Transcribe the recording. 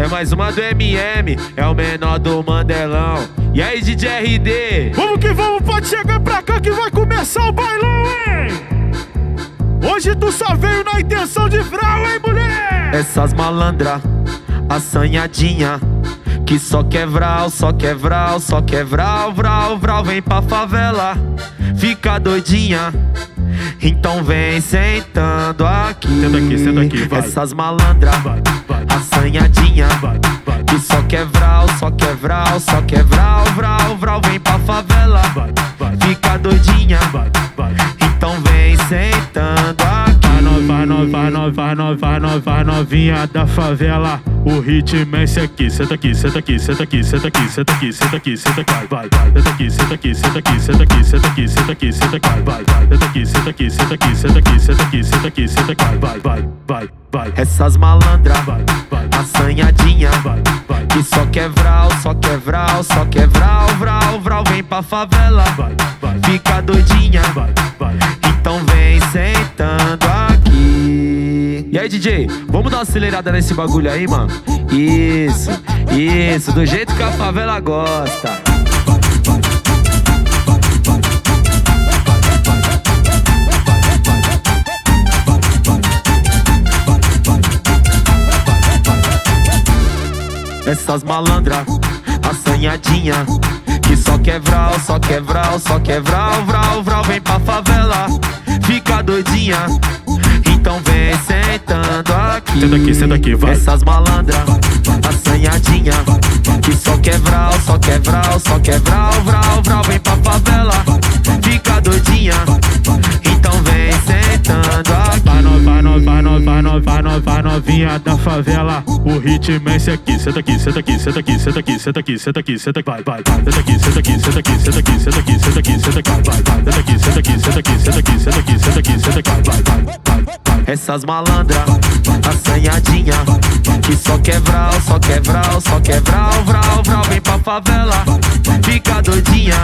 É mais uma do MM, é o menor do Mandelão. E aí, DJ RD? Vamos que vamos, pode chegar pra cá que vai começar o bailão, hein? Hoje tu só veio na intenção de vral, hein, mulher? Essas malandra, assanhadinha. Que só quer vral, só quer vral, só quer vral, vral, vral. Vem pra favela, fica doidinha. Então vem sentando aqui. Senta aqui, senta aqui, vai. Essas malandra, Vai, vai, assanhadinha. vai, vai, Que só quer vral, só quer vral, só quer vral, vral, vral. Vem pra favela, vai, vai, fica doidinha. vai, vai. Então vem sentando aqui. Vai, no, vai, no, vai, no, vai, no, vai, no, vai, novinha da favela. O ritmo é esse aqui. Senta aqui, senta aqui, senta aqui, senta aqui, senta aqui, senta aqui, senta aqui, vai, vai. Senta aqui, senta aqui, senta aqui, senta aqui, senta aqui, senta aqui, senta aqui, vai, vai. Senta aqui, senta aqui, senta aqui, senta aqui, senta aqui, senta aqui, senta aqui, vai, vai, vai, vai. Essas malandra, Vai, vai, assanhadinha. vai, vai. Que só quer vral, só quer vral, só quer vral, vral, vral. Vem pra favela, Vai, vai, fica doidinha. vai, vai. DJ, vamos dar uma acelerada nesse bagulho aí, mano? Isso, isso, do jeito que a favela gosta. Essas malandra, assanhadinha Que só quer vral, só quer vral, só quer vral, vral, vral Vem pra favela, fica doidinha Então vem sentando aqui Senta aqui, senta aqui, vai. Essas malandra, assanhadinha Que só quer vral, só quer vral, só quer vral, vral, Vem pra favela, fica doidinha Então vem sentando aqui Vai, no, vai, no, vai, no, vai, no, vai, no, vai, novinha da favela. O ritmo é esse aqui. Senta aqui, senta aqui, senta aqui, senta aqui, senta aqui, senta aqui, senta aqui, vai, vai. Senta aqui, senta aqui, senta aqui, senta aqui, senta aqui, senta aqui, senta aqui, vai, vai. Senta aqui, senta aqui, senta aqui, senta aqui, senta aqui, senta aqui, senta aqui, vai, vai. Essas malandra, assanhadinha Que só quer vral, só quer vral, só quer vral, vral, vral Vem pra favela, fica doidinha